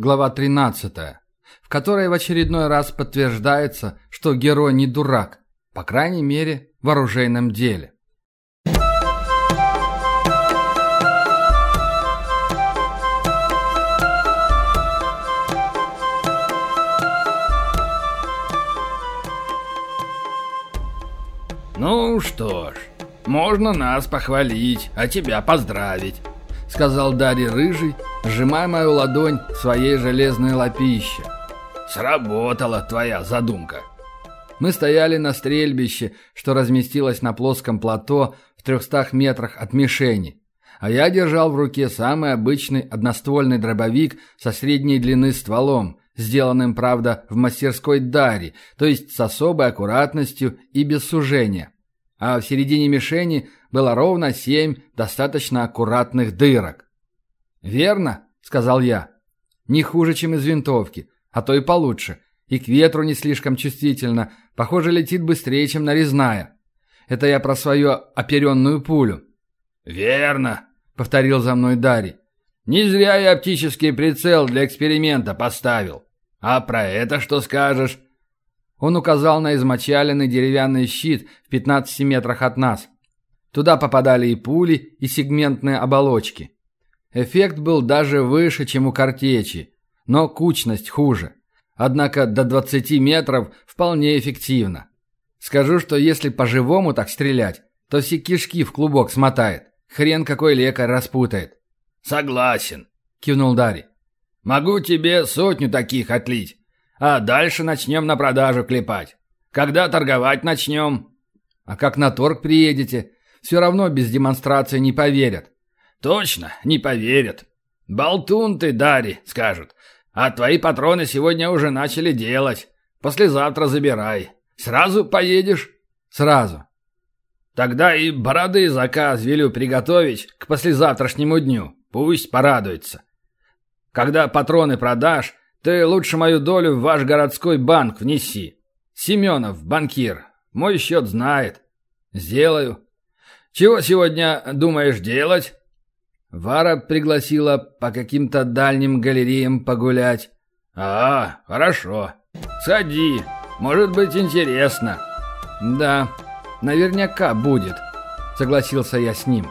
глава 13, в которой в очередной раз подтверждается, что герой не дурак, по крайней мере, в оружейном деле. «Ну что ж, можно нас похвалить, а тебя поздравить», — сказал Дарья Рыжий, сжимая мою ладонь своей железной лапище. «Сработала твоя задумка». Мы стояли на стрельбище, что разместилось на плоском плато в трехстах метрах от мишени, а я держал в руке самый обычный одноствольный дробовик со средней длины стволом, сделанным, правда, в мастерской Дари, то есть с особой аккуратностью и без сужения. А в середине мишени было ровно семь достаточно аккуратных дырок. «Верно», — сказал я. «Не хуже, чем из винтовки, а то и получше. И к ветру не слишком чувствительно. Похоже, летит быстрее, чем нарезная. Это я про свою оперенную пулю». «Верно», — повторил за мной Дарий. «Не зря я оптический прицел для эксперимента поставил. А про это что скажешь?» Он указал на измочаленный деревянный щит в 15 метрах от нас. Туда попадали и пули, и сегментные оболочки. Эффект был даже выше, чем у картечи, но кучность хуже. Однако до 20 метров вполне эффективно. Скажу, что если по-живому так стрелять, то все кишки в клубок смотает. Хрен какой лекарь распутает. «Согласен», — кивнул Дарий. «Могу тебе сотню таких отлить. А дальше начнем на продажу клепать. Когда торговать начнем?» «А как на торг приедете? Все равно без демонстрации не поверят». «Точно, не поверят. Болтун ты, Дари, скажут. А твои патроны сегодня уже начали делать. Послезавтра забирай. Сразу поедешь?» «Сразу». «Тогда и бороды заказ велю приготовить к послезавтрашнему дню. Пусть порадуется. Когда патроны продашь, ты лучше мою долю в ваш городской банк внеси. Семенов, банкир, мой счет знает. Сделаю. Чего сегодня думаешь делать? Вара пригласила по каким-то дальним галереям погулять. А, хорошо. Сади. Может быть интересно. Да, наверняка будет, согласился я с ним.